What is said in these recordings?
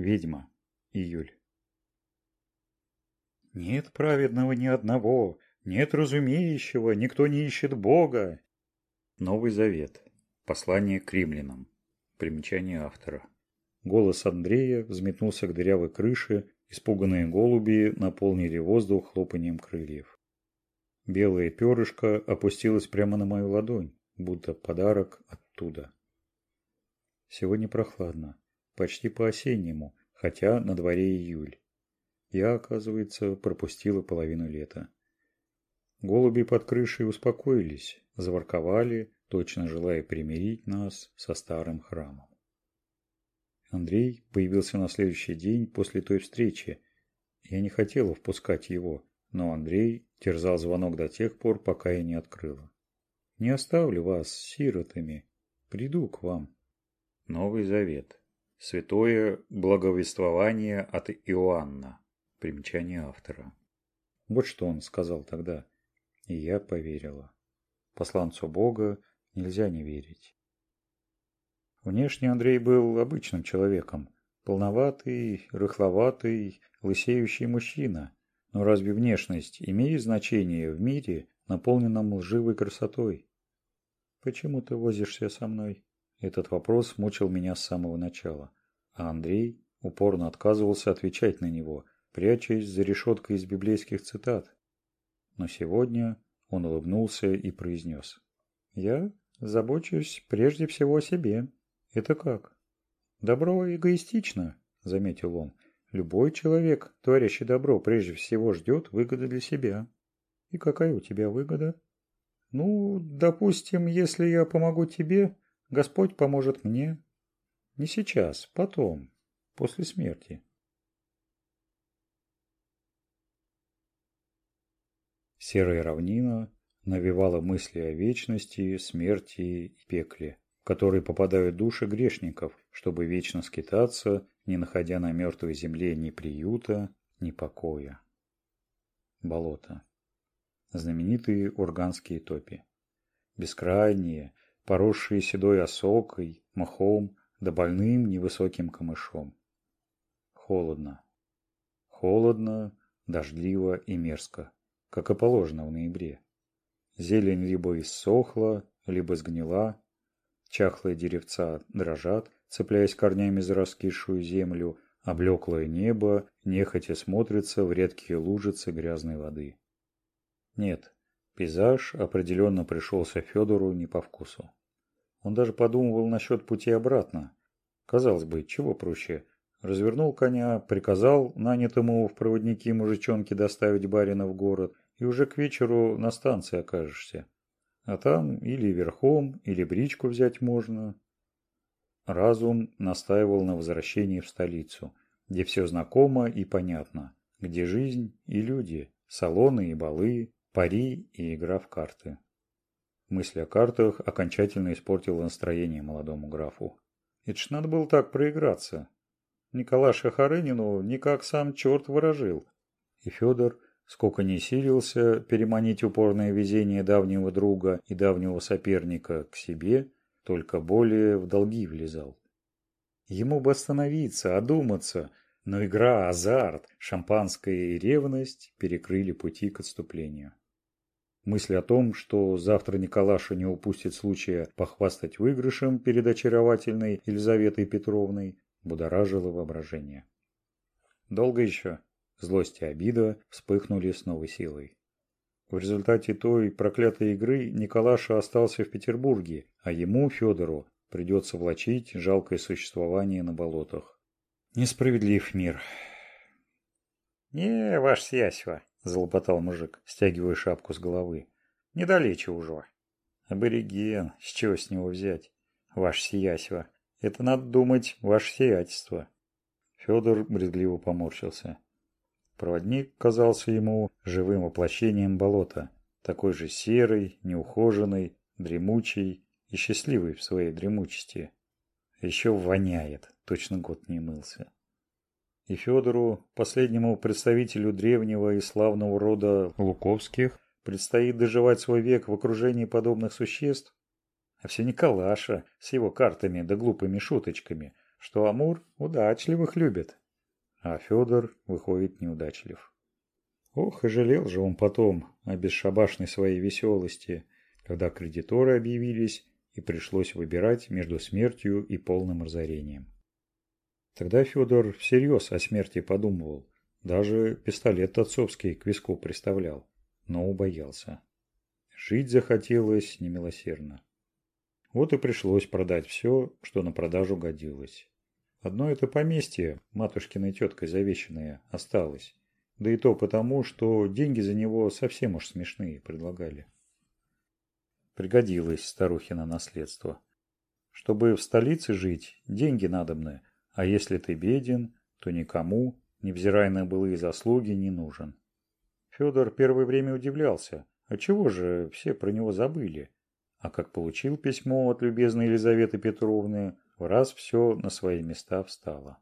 ведьма, июль. Нет праведного ни одного, нет разумеющего, никто не ищет Бога. Новый Завет. Послание к римлянам. Примечание автора. Голос Андрея взметнулся к дырявой крыше, испуганные голуби наполнили воздух хлопанием крыльев. Белое перышко опустилось прямо на мою ладонь, будто подарок оттуда. Сегодня прохладно почти по-осеннему, хотя на дворе июль. Я, оказывается, пропустила половину лета. Голуби под крышей успокоились, заворковали, точно желая примирить нас со старым храмом. Андрей появился на следующий день после той встречи. Я не хотела впускать его, но Андрей терзал звонок до тех пор, пока я не открыла. «Не оставлю вас сиротами. Приду к вам». Новый Завет. Святое благовествование от Иоанна. Примечание автора. Вот что он сказал тогда, и я поверила. Посланцу Бога нельзя не верить. Внешне Андрей был обычным человеком. Полноватый, рыхловатый, лысеющий мужчина. Но разве внешность имеет значение в мире, наполненном лживой красотой? «Почему ты возишься со мной?» Этот вопрос мучил меня с самого начала, а Андрей упорно отказывался отвечать на него, прячась за решеткой из библейских цитат. Но сегодня он улыбнулся и произнес. «Я забочусь прежде всего о себе. Это как?» «Добро эгоистично», — заметил он. «Любой человек, творящий добро, прежде всего ждет выгоды для себя». «И какая у тебя выгода?» «Ну, допустим, если я помогу тебе, Господь поможет мне? Не сейчас, потом, после смерти. Серая равнина навевала мысли о вечности, смерти и пекле, в которые попадают души грешников, чтобы вечно скитаться, не находя на мертвой земле ни приюта, ни покоя. Болото. Знаменитые урганские топи. Бескрайние, поросшие седой осокой, мхом, да больным невысоким камышом. Холодно. Холодно, дождливо и мерзко, как и положено в ноябре. Зелень либо иссохла, либо сгнила, чахлые деревца дрожат, цепляясь корнями за раскисшую землю, облеклое небо нехотя смотрится в редкие лужицы грязной воды. Нет, пейзаж определенно пришелся Федору не по вкусу. Он даже подумывал насчет пути обратно. Казалось бы, чего проще. Развернул коня, приказал нанятому в проводники мужичонке доставить барина в город, и уже к вечеру на станции окажешься. А там или верхом, или бричку взять можно. Разум настаивал на возвращении в столицу, где все знакомо и понятно, где жизнь и люди, салоны и балы, пари и игра в карты. Мысль о картах окончательно испортила настроение молодому графу. Это ж надо было так проиграться. Николай Шахарынину никак сам черт выражил. И Федор, сколько не силился переманить упорное везение давнего друга и давнего соперника к себе, только более в долги влезал. Ему бы остановиться, одуматься, но игра, азарт, шампанское и ревность перекрыли пути к отступлению. Мысль о том, что завтра Николаша не упустит случая похвастать выигрышем перед очаровательной Елизаветой Петровной, будоражила воображение. Долго еще злость и обида вспыхнули с новой силой. В результате той проклятой игры Николаша остался в Петербурге, а ему, Федору, придется влачить жалкое существование на болотах. Несправедлив мир. «Не, ваше сиясьва», Залопотал мужик, стягивая шапку с головы. Недалече уже. Абориген, с чего с него взять? Ваше сиясьво. Это надо думать, ваше сиятельство. Федор брезгливо поморщился. Проводник казался ему живым воплощением болота, такой же серый, неухоженный, дремучий и счастливый в своей дремучести. Еще воняет, точно год не мылся и Федору, последнему представителю древнего и славного рода Луковских, предстоит доживать свой век в окружении подобных существ? А все Николаша с его картами да глупыми шуточками, что Амур удачливых любит. А Федор выходит неудачлив. Ох, и жалел же он потом о бесшабашной своей веселости, когда кредиторы объявились и пришлось выбирать между смертью и полным разорением. Тогда Федор всерьез о смерти подумывал, даже пистолет отцовский к виску приставлял, но убоялся. Жить захотелось немилосердно. Вот и пришлось продать все, что на продажу годилось. Одно это поместье, матушкиной теткой завещанное, осталось. Да и то потому, что деньги за него совсем уж смешные предлагали. Пригодилось старухина наследство. Чтобы в столице жить, деньги надобны, а если ты беден, то никому, невзирая на былые заслуги, не нужен. Федор первое время удивлялся, а чего же все про него забыли? А как получил письмо от любезной Елизаветы Петровны, в раз все на свои места встало.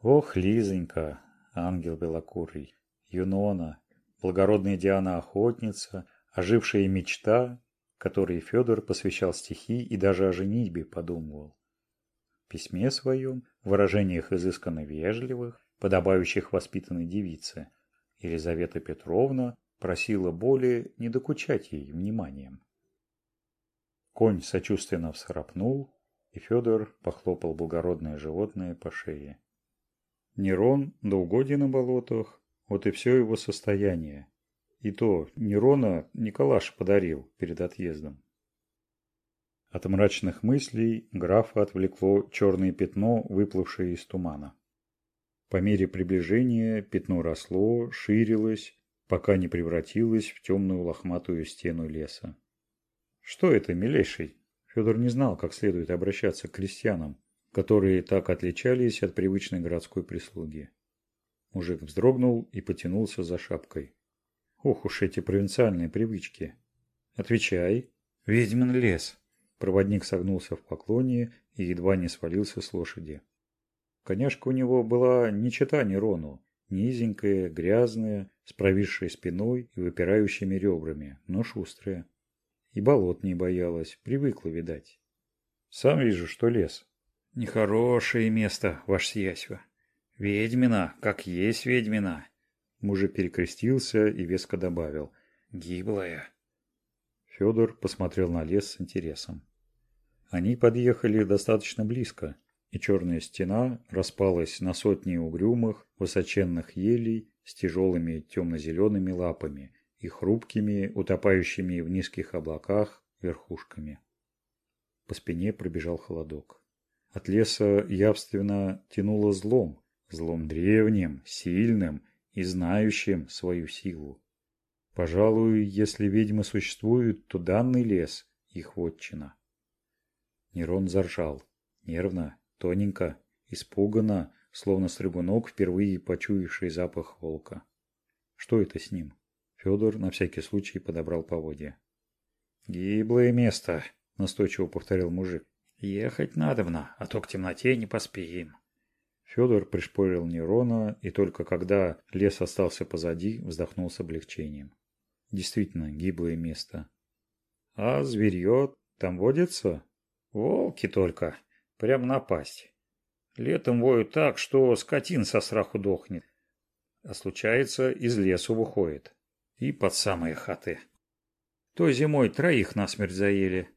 Ох, Лизонька, ангел белокурый, Юнона, благородная Диана-охотница, ожившая мечта, которой Федор посвящал стихи и даже о женитьбе подумывал письме своем выражениях изысканно вежливых, подобающих воспитанной девице, Елизавета Петровна просила более не докучать ей вниманием. Конь сочувственно всхрапнул, и Федор похлопал благородное животное по шее. Нерон долгоди на болотах, вот и все его состояние. И то Нерона Николаш подарил перед отъездом. От мрачных мыслей графа отвлекло черное пятно, выплывшее из тумана. По мере приближения пятно росло, ширилось, пока не превратилось в темную лохматую стену леса. «Что это, милейший?» Федор не знал, как следует обращаться к крестьянам, которые так отличались от привычной городской прислуги. Мужик вздрогнул и потянулся за шапкой. «Ох уж эти провинциальные привычки!» «Отвечай!» «Ведьмин лес!» Проводник согнулся в поклоне и едва не свалился с лошади. Коняшка у него была не чета Нерону, низенькая, грязная, с провисшей спиной и выпирающими ребрами, но шустрая. И болот не боялась, привыкла, видать. Сам вижу, что лес. Нехорошее место, ваш сиясьва. Ведьмина, как есть ведьмина. Мужик перекрестился и веско добавил. Гиблая. Федор посмотрел на лес с интересом. Они подъехали достаточно близко, и черная стена распалась на сотни угрюмых, высоченных елей с тяжелыми темно-зелеными лапами и хрупкими, утопающими в низких облаках, верхушками. По спине пробежал холодок. От леса явственно тянуло злом, злом древним, сильным и знающим свою силу. Пожалуй, если ведьмы существуют, то данный лес – их вотчина. Нерон заржал. Нервно, тоненько, испуганно, словно стригунок, впервые почуявший запах волка. Что это с ним? Федор на всякий случай подобрал поводья. «Гиблое место», — настойчиво повторил мужик. «Ехать надобно, а то к темноте не поспеем». Федор пришпорил Нерона, и только когда лес остался позади, вздохнул с облегчением. Действительно, гиблое место. «А зверье там водится?» волки только прям напасть. Летом воют так что скотин со страху дохнет. А случается из лесу выходит. И под самые хаты. То зимой троих насмерть заели.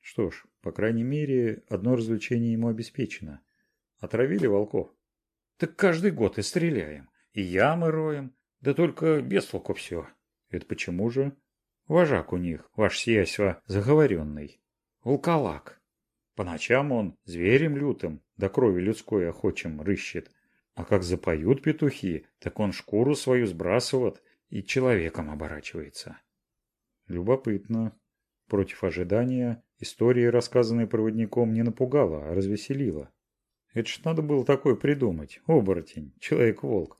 Что ж по крайней мере одно развлечение ему обеспечено. Отравили волков. Так каждый год и стреляем и ямы роем. Да только без толку все это почему же? Вожак у них ваш сиясь заговоренный волколак. По ночам он зверем лютым, до крови людской охочим рыщет. А как запоют петухи, так он шкуру свою сбрасывает и человеком оборачивается. Любопытно. Против ожидания истории, рассказанная проводником, не напугала, а развеселила. Это ж надо было такое придумать. Оборотень, человек-волк.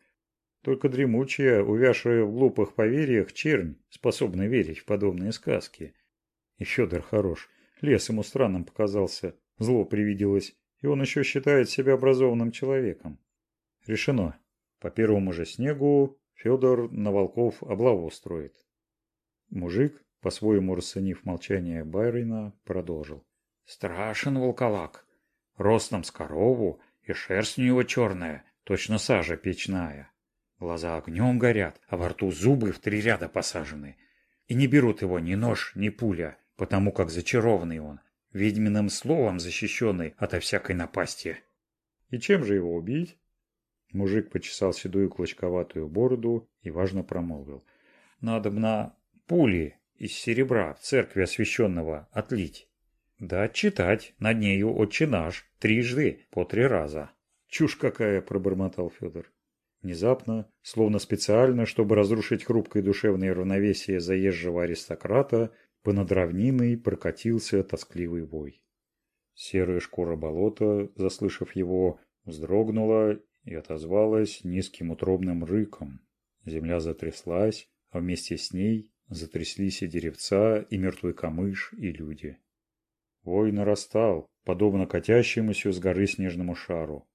Только дремучая, увязшая в глупых поверьях чернь, способна верить в подобные сказки. И Федор хорош – Лес ему странным показался, зло привиделось, и он еще считает себя образованным человеком. Решено. По первому же снегу Федор на волков облаву устроит. Мужик, по-своему расценив молчание Байрина, продолжил. Страшен волковак. Ростом с корову, и шерсть у него черная, точно сажа печная. Глаза огнем горят, а во рту зубы в три ряда посажены. И не берут его ни нож, ни пуля — потому как зачарованный он, ведьминым словом защищенный ото всякой напасти. И чем же его убить? Мужик почесал седую клочковатую бороду и важно промолвил. Надо б на пули из серебра в церкви освященного отлить. Да отчитать над нею отче наш трижды по три раза. Чушь какая, пробормотал Федор. Внезапно, словно специально, чтобы разрушить хрупкое душевное равновесие заезжего аристократа, по над равниной прокатился тоскливый вой. Серая шкура болота, заслышав его, вздрогнула и отозвалась низким утробным рыком. Земля затряслась, а вместе с ней затряслись и деревца, и мертвый камыш, и люди. Вой нарастал, подобно катящемуся с горы снежному шару.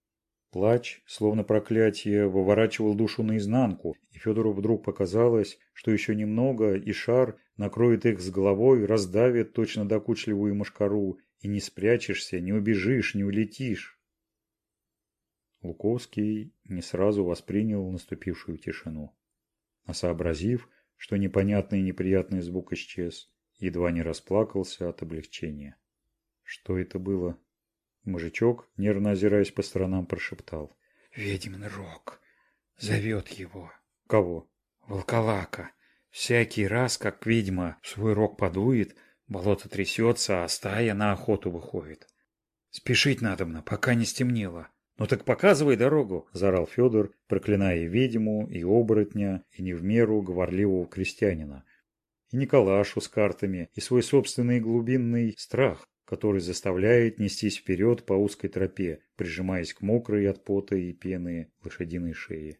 Плач, словно проклятие, выворачивал душу наизнанку, и Федору вдруг показалось, что еще немного, и шар накроет их с головой, раздавит точно докучливую мошкару, и не спрячешься, не убежишь, не улетишь. Луковский не сразу воспринял наступившую тишину. А сообразив, что непонятный и неприятный звук исчез, едва не расплакался от облегчения. Что это было? Мужичок, нервно озираясь по сторонам, прошептал. «Ведьмин рог! Зовет его!» «Кого?» «Волколака! Всякий раз, как ведьма свой рог подует, болото трясется, а стая на охоту выходит. Спешить надо надобно, пока не стемнело!» «Ну так показывай дорогу!» – заорал Федор, проклиная и ведьму, и оборотня, и не в меру говорливого крестьянина. И Николашу с картами, и свой собственный глубинный страх который заставляет нестись вперед по узкой тропе, прижимаясь к мокрой от пота и пены лошадиной шеи.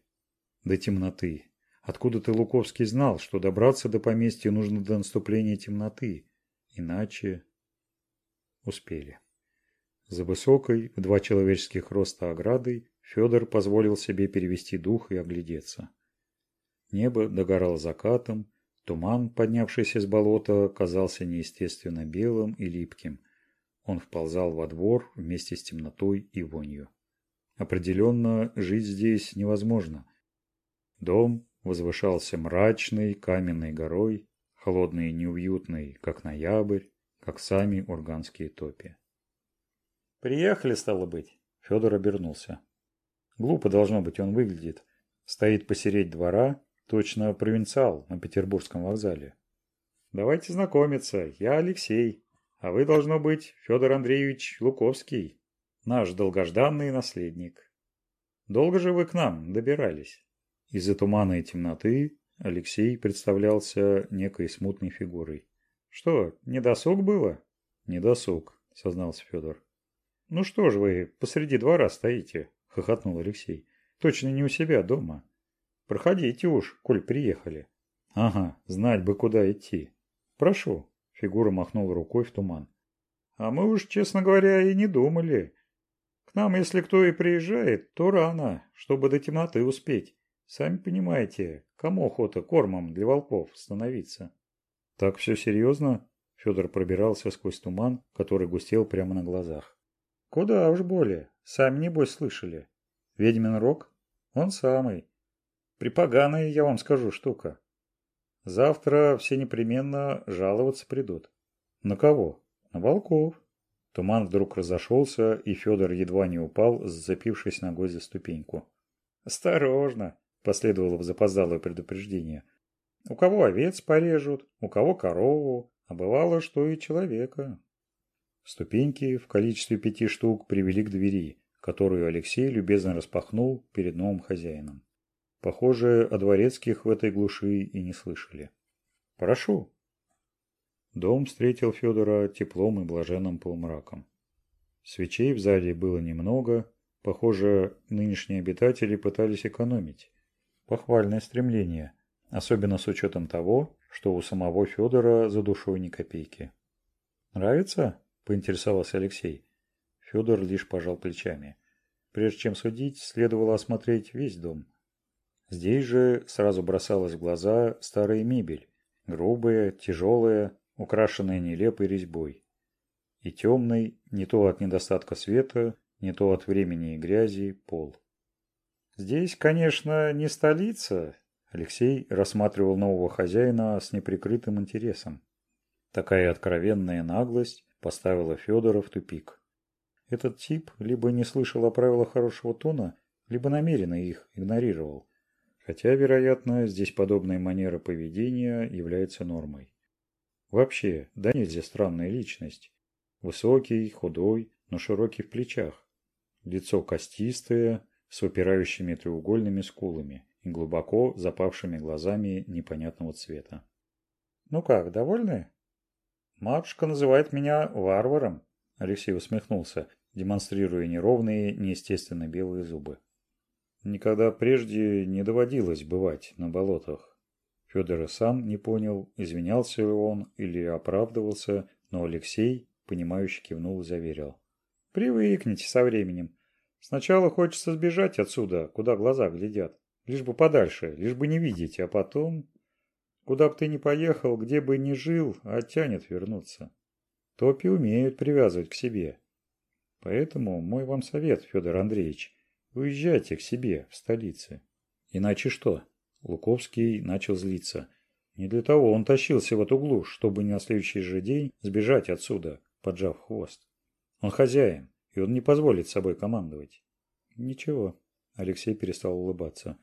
До темноты. Откуда-то Луковский знал, что добраться до поместья нужно до наступления темноты, иначе успели. За высокой, в два человеческих роста оградой, Федор позволил себе перевести дух и оглядеться. Небо догорало закатом, туман, поднявшийся с болота, казался неестественно белым и липким – он вползал во двор вместе с темнотой и вонью. Определенно, жить здесь невозможно. Дом возвышался мрачной каменной горой, холодный и неуютный, как ноябрь, как сами урганские топи. «Приехали, стало быть!» – Федор обернулся. Глупо должно быть, он выглядит. Стоит посереть двора, точно провинциал на Петербургском вокзале. «Давайте знакомиться, я Алексей, а вы, должно быть, Федор Андреевич Луковский, наш долгожданный наследник. Долго же вы к нам добирались?» Из-за тумана и темноты Алексей представлялся некой смутной фигурой. «Что, недосуг было?» «Недосуг», — сознался Федор. «Ну что ж вы посреди двора стоите?» — хохотнул Алексей. «Точно не у себя дома. Проходите уж, коль приехали». «Ага, знать бы, куда идти. Прошу». Фигура махнула рукой в туман. «А мы уж, честно говоря, и не думали. К нам, если кто и приезжает, то рано, чтобы до темноты успеть. Сами понимаете, кому охота кормом для волков становиться?» «Так все серьезно?» Федор пробирался сквозь туман, который густел прямо на глазах. «Куда уж более. Сами, небось, слышали. Ведьмин рог? Он самый. Припоганая, я вам скажу, штука. Завтра все непременно жаловаться придут. На кого? На волков. Туман вдруг разошелся, и Федор едва не упал, зацепившись ногой за ступеньку. «Осторожно!» – последовало в запоздалое предупреждение. «У кого овец порежут, у кого корову, а бывало, что и человека». Ступеньки в количестве пяти штук привели к двери, которую Алексей любезно распахнул перед новым хозяином. Похоже, о дворецких в этой глуши и не слышали. «Прошу». Дом встретил Федора теплом и блаженным полумраком. Свечей в зале было немного. Похоже, нынешние обитатели пытались экономить. Похвальное стремление, особенно с учетом того, что у самого Федора за душой ни копейки. «Нравится?» – поинтересовался Алексей. Федор лишь пожал плечами. Прежде чем судить, следовало осмотреть весь дом. Здесь же сразу бросалась в глаза старая мебель, грубая, тяжелая, украшенная нелепой резьбой. И темный, не то от недостатка света, не то от времени и грязи, пол. Здесь, конечно, не столица. Алексей рассматривал нового хозяина с неприкрытым интересом. Такая откровенная наглость поставила Федора в тупик. Этот тип либо не слышал о правилах хорошего тона, либо намеренно их игнорировал хотя, вероятно, здесь подобная манера поведения является нормой. Вообще, да нельзя странная личность. Высокий, худой, но широкий в плечах. Лицо костистое, с выпирающими треугольными скулами и глубоко запавшими глазами непонятного цвета. «Ну как, довольны?» «Матушка называет меня варваром», — Алексей усмехнулся, демонстрируя неровные, неестественно белые зубы. Никогда прежде не доводилось бывать на болотах. Федор сам не понял, извинялся ли он или оправдывался, но Алексей, понимающе кивнул и заверил. «Привыкните со временем. Сначала хочется сбежать отсюда, куда глаза глядят. Лишь бы подальше, лишь бы не видеть, а потом... Куда бы ты ни поехал, где бы ни жил, а тянет вернуться. Топи умеют привязывать к себе. Поэтому мой вам совет, Федор Андреевич – Уезжайте к себе, в столице. Иначе что? Луковский начал злиться. Не для того он тащился в эту глушь, чтобы не на следующий же день сбежать отсюда, поджав хвост. Он хозяин, и он не позволит собой командовать. Ничего. Алексей перестал улыбаться.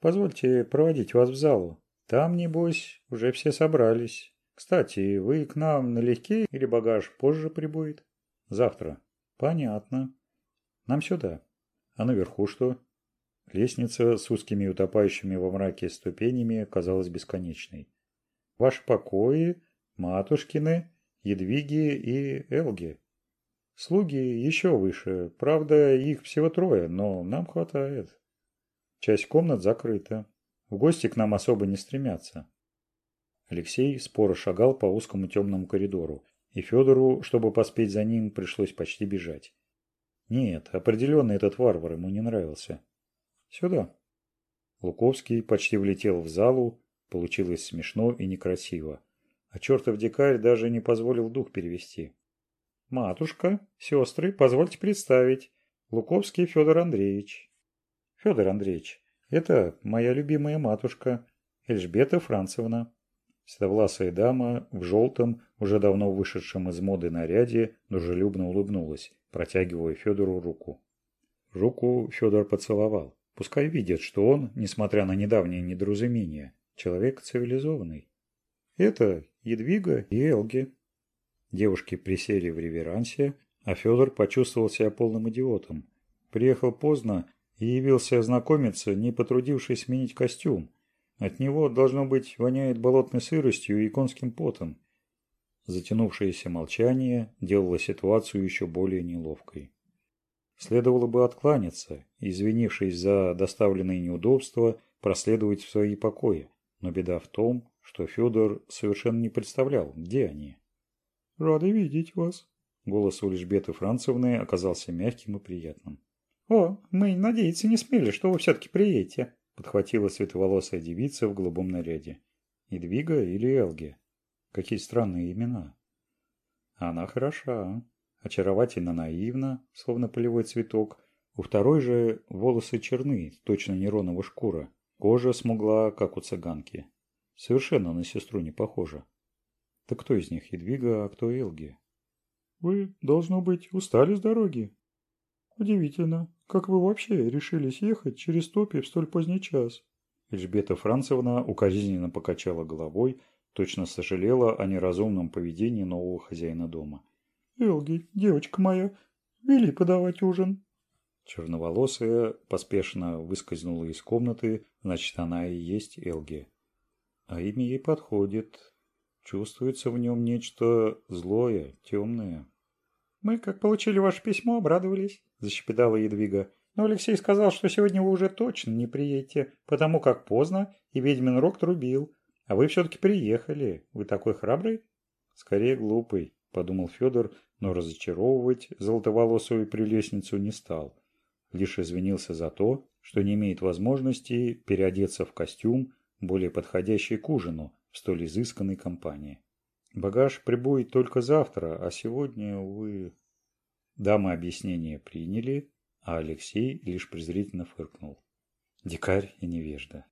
Позвольте проводить вас в залу. Там, небось, уже все собрались. Кстати, вы к нам налегке или багаж позже прибудет? Завтра. Понятно. Нам сюда а наверху что? Лестница с узкими утопающими во мраке ступенями казалась бесконечной. Ваши покои, матушкины, Едвиги и Элги. Слуги еще выше, правда, их всего трое, но нам хватает. Часть комнат закрыта. В гости к нам особо не стремятся. Алексей споро шагал по узкому темному коридору, и Федору, чтобы поспеть за ним, пришлось почти бежать. Нет, определенно этот варвар ему не нравился. Сюда. Луковский почти влетел в залу, получилось смешно и некрасиво. А чертов дикарь даже не позволил дух перевести. Матушка, сестры, позвольте представить. Луковский Федор Андреевич. Федор Андреевич, это моя любимая матушка, Эльжбета Францевна. Седовласая дама в желтом, уже давно вышедшем из моды наряде, дружелюбно улыбнулась, протягивая Федору руку. Руку Федор поцеловал. Пускай видят, что он, несмотря на недавнее недоразумение, человек цивилизованный. Это Едвига и Элги. Девушки присели в реверансе, а Федор почувствовал себя полным идиотом. Приехал поздно и явился ознакомиться, не потрудившись сменить костюм, от него, должно быть, воняет болотной сыростью и конским потом. Затянувшееся молчание делало ситуацию еще более неловкой. Следовало бы откланяться, извинившись за доставленные неудобства, проследовать в свои покои. Но беда в том, что Федор совершенно не представлял, где они. «Рады видеть вас», — голос у Лежбеты Францевны оказался мягким и приятным. «О, мы, надеяться не смели, что вы все-таки приедете», подхватила светловолосая девица в голубом наряде. Недвига или Элги? Какие странные имена. Она хороша, очаровательно наивна, словно полевой цветок. У второй же волосы черны, точно нероновая шкура. Кожа смугла, как у цыганки. Совершенно на сестру не похожа. Так кто из них Едвига, а кто Элги? Вы, должно быть, устали с дороги. Удивительно. Как вы вообще решили съехать через топи в столь поздний час?» Эльжбета Францевна укоризненно покачала головой, точно сожалела о неразумном поведении нового хозяина дома. «Элги, девочка моя, вели подавать ужин». Черноволосая поспешно выскользнула из комнаты, значит, она и есть Элги. А имя ей подходит. Чувствуется в нем нечто злое, темное мы как получили ваше письмо обрадовались. Защепетала едвига. Но алексей сказал что сегодня вы уже точно не приедете потому как поздно и ведьмин рог трубил. А вы все-таки приехали. Вы такой храбрый? Скорее глупый подумал федор но разочаровывать золотоволосую прелестницу не стал. Лишь извинился за то что не имеет возможности переодеться в костюм более подходящий к ужину в столь изысканной компании багаж прибудет только завтра а сегодня вы дамы объяснение приняли а алексей лишь презрительно фыркнул. Дикарь и невежда.